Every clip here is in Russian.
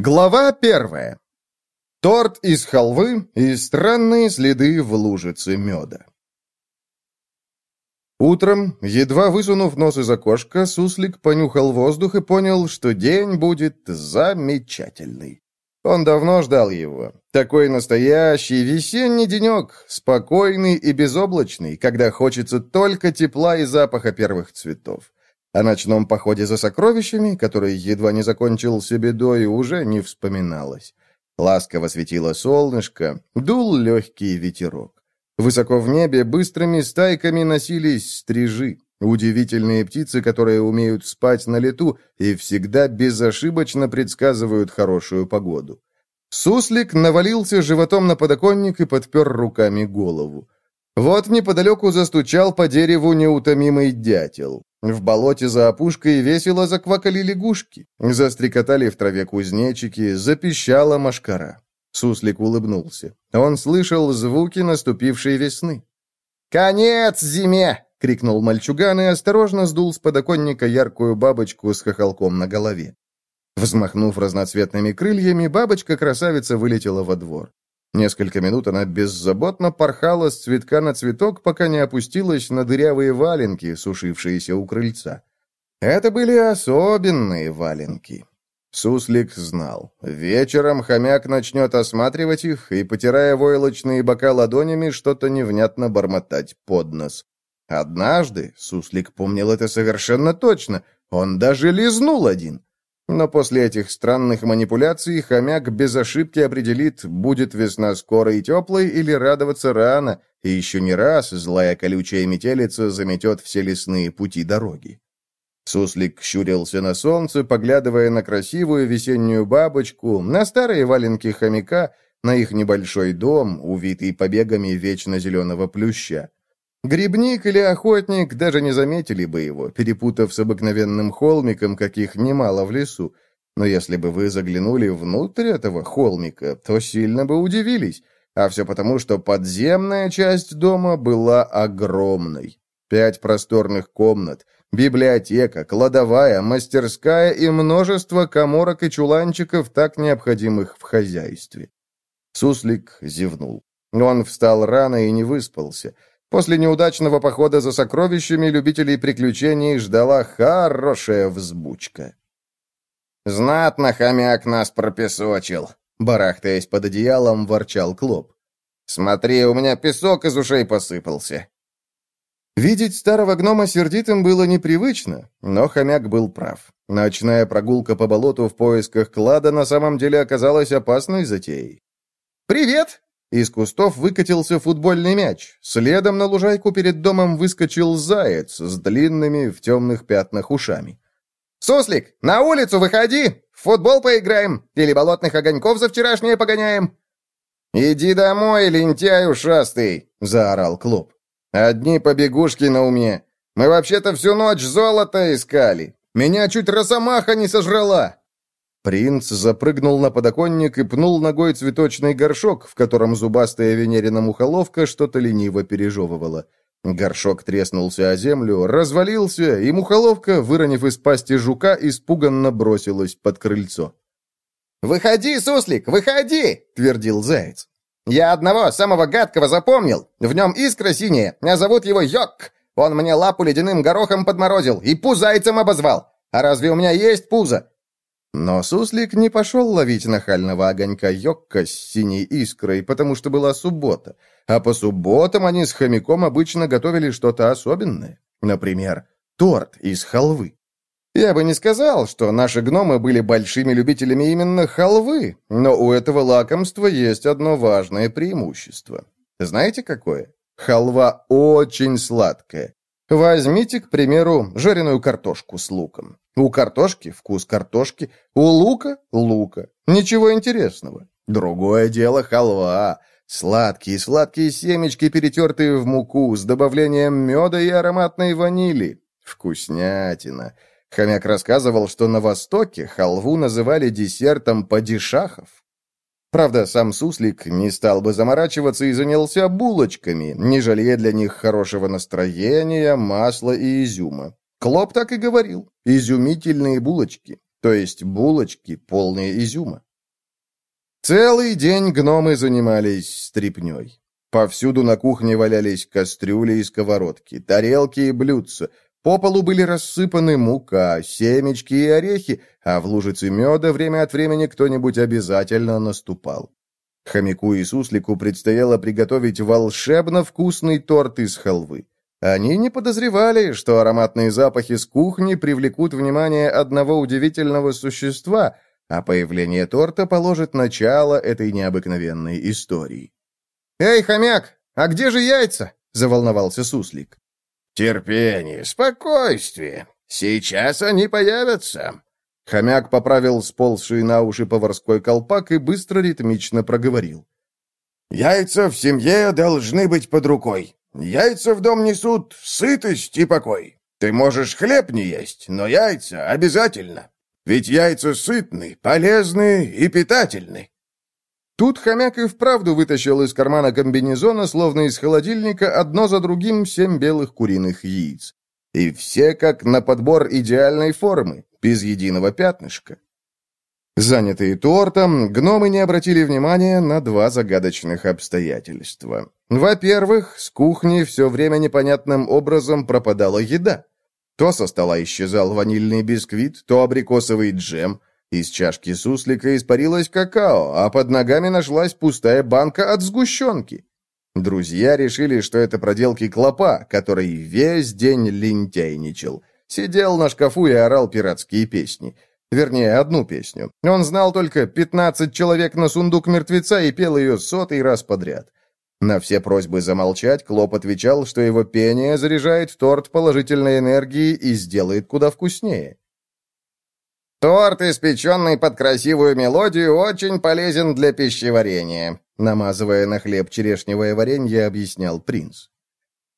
Глава первая. Торт из халвы и странные следы в лужице меда. Утром, едва высунув нос из окошка, суслик понюхал воздух и понял, что день будет замечательный. Он давно ждал его. Такой настоящий весенний денек, спокойный и безоблачный, когда хочется только тепла и запаха первых цветов. О ночном походе за сокровищами, который едва не закончился бедой, уже не вспоминалось. Ласково светило солнышко, дул легкий ветерок. Высоко в небе быстрыми стайками носились стрижи, удивительные птицы, которые умеют спать на лету и всегда безошибочно предсказывают хорошую погоду. Суслик навалился животом на подоконник и подпер руками голову. Вот неподалеку застучал по дереву неутомимый дятел. В болоте за опушкой весело заквакали лягушки, застрекотали в траве кузнечики, запищала машкара. Суслик улыбнулся. Он слышал звуки наступившей весны. «Конец зиме!» — крикнул мальчуган и осторожно сдул с подоконника яркую бабочку с хохолком на голове. Взмахнув разноцветными крыльями, бабочка-красавица вылетела во двор. Несколько минут она беззаботно порхала с цветка на цветок, пока не опустилась на дырявые валенки, сушившиеся у крыльца. Это были особенные валенки. Суслик знал. Вечером хомяк начнет осматривать их и, потирая войлочные бока ладонями, что-то невнятно бормотать под нос. Однажды, Суслик помнил это совершенно точно, он даже лизнул один. Но после этих странных манипуляций хомяк без ошибки определит, будет весна скорой и теплой или радоваться рано, и еще не раз злая колючая метелица заметет все лесные пути дороги. Суслик щурился на солнце, поглядывая на красивую весеннюю бабочку, на старые валенки хомяка, на их небольшой дом, увитый побегами вечно зеленого плюща. Грибник или охотник даже не заметили бы его, перепутав с обыкновенным холмиком, каких немало в лесу. Но если бы вы заглянули внутрь этого холмика, то сильно бы удивились. А все потому, что подземная часть дома была огромной. Пять просторных комнат, библиотека, кладовая, мастерская и множество коморок и чуланчиков, так необходимых в хозяйстве. Суслик зевнул. Он встал рано и не выспался. После неудачного похода за сокровищами любителей приключений ждала хорошая взбучка. «Знатно хомяк нас пропесочил», — барахтаясь под одеялом, ворчал Клоп. «Смотри, у меня песок из ушей посыпался». Видеть старого гнома сердитым было непривычно, но хомяк был прав. Ночная прогулка по болоту в поисках клада на самом деле оказалась опасной затеей. «Привет!» Из кустов выкатился футбольный мяч. Следом на лужайку перед домом выскочил заяц с длинными в темных пятнах ушами. «Суслик, на улицу выходи! В футбол поиграем! Или болотных огоньков за вчерашнее погоняем!» «Иди домой, лентяй ушастый!» — заорал Клоп. «Одни побегушки на уме. Мы вообще-то всю ночь золото искали. Меня чуть росомаха не сожрала!» Принц запрыгнул на подоконник и пнул ногой цветочный горшок, в котором зубастая венерина мухоловка что-то лениво пережевывала. Горшок треснулся о землю, развалился, и мухоловка, выронив из пасти жука, испуганно бросилась под крыльцо. «Выходи, суслик, выходи!» — твердил заяц. «Я одного, самого гадкого, запомнил. В нем искра синяя, а зовут его Йок. Он мне лапу ледяным горохом подморозил и пузайцем обозвал. А разве у меня есть пузо? Но суслик не пошел ловить нахального огонька Йокка с синей искрой, потому что была суббота. А по субботам они с хомяком обычно готовили что-то особенное. Например, торт из халвы. Я бы не сказал, что наши гномы были большими любителями именно халвы, но у этого лакомства есть одно важное преимущество. Знаете какое? Халва очень сладкая. Возьмите, к примеру, жареную картошку с луком. У картошки вкус картошки, у лука – лука. Ничего интересного. Другое дело халва. Сладкие-сладкие семечки, перетертые в муку, с добавлением меда и ароматной ванили. Вкуснятина. Хомяк рассказывал, что на Востоке халву называли десертом падишахов. Правда, сам суслик не стал бы заморачиваться и занялся булочками, не жалея для них хорошего настроения, масла и изюма. Клоп так и говорил. Изюмительные булочки. То есть булочки, полные изюма. Целый день гномы занимались стряпнёй. Повсюду на кухне валялись кастрюли и сковородки, тарелки и блюдца. По полу были рассыпаны мука, семечки и орехи, а в лужице меда время от времени кто-нибудь обязательно наступал. Хомяку и суслику предстояло приготовить волшебно вкусный торт из халвы. Они не подозревали, что ароматные запахи с кухни привлекут внимание одного удивительного существа, а появление торта положит начало этой необыкновенной истории. «Эй, хомяк, а где же яйца?» — заволновался суслик. «Терпение, спокойствие. Сейчас они появятся». Хомяк поправил сползший на уши поварской колпак и быстро ритмично проговорил. «Яйца в семье должны быть под рукой. Яйца в дом несут сытость и покой. Ты можешь хлеб не есть, но яйца обязательно. Ведь яйца сытны, полезны и питательны. Тут хомяк и вправду вытащил из кармана комбинезона, словно из холодильника, одно за другим семь белых куриных яиц. И все как на подбор идеальной формы, без единого пятнышка. Занятые тортом, гномы не обратили внимания на два загадочных обстоятельства. Во-первых, с кухни все время непонятным образом пропадала еда. То со стола исчезал ванильный бисквит, то абрикосовый джем, из чашки суслика испарилось какао, а под ногами нашлась пустая банка от сгущенки. Друзья решили, что это проделки клопа, который весь день лентяйничал. Сидел на шкафу и орал пиратские песни. Вернее, одну песню. Он знал только «пятнадцать человек на сундук мертвеца» и пел ее сотый раз подряд. На все просьбы замолчать Клоп отвечал, что его пение заряжает торт положительной энергией и сделает куда вкуснее. «Торт, испеченный под красивую мелодию, очень полезен для пищеварения», намазывая на хлеб черешневое варенье, объяснял принц.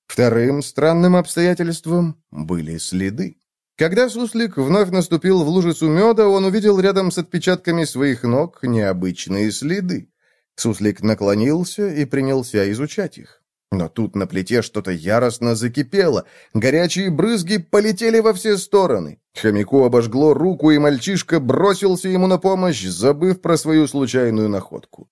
Вторым странным обстоятельством были следы. Когда суслик вновь наступил в лужицу меда, он увидел рядом с отпечатками своих ног необычные следы. Суслик наклонился и принялся изучать их. Но тут на плите что-то яростно закипело. Горячие брызги полетели во все стороны. Хомяку обожгло руку, и мальчишка бросился ему на помощь, забыв про свою случайную находку.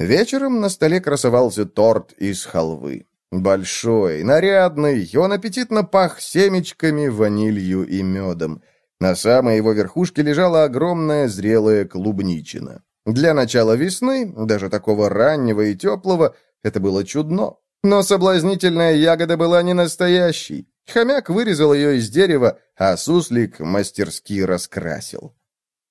Вечером на столе красовался торт из халвы. Большой, нарядный, он аппетитно пах семечками, ванилью и медом. На самой его верхушке лежала огромная зрелая клубничина. Для начала весны, даже такого раннего и теплого, это было чудно. Но соблазнительная ягода была не настоящей. Хомяк вырезал ее из дерева, а суслик мастерски раскрасил.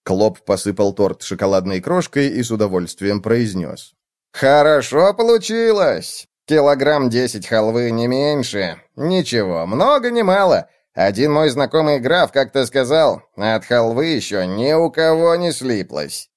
Клоп посыпал торт шоколадной крошкой и с удовольствием произнес. «Хорошо получилось! Килограмм десять халвы, не меньше. Ничего, много не мало. Один мой знакомый граф как-то сказал, от халвы еще ни у кого не слиплось».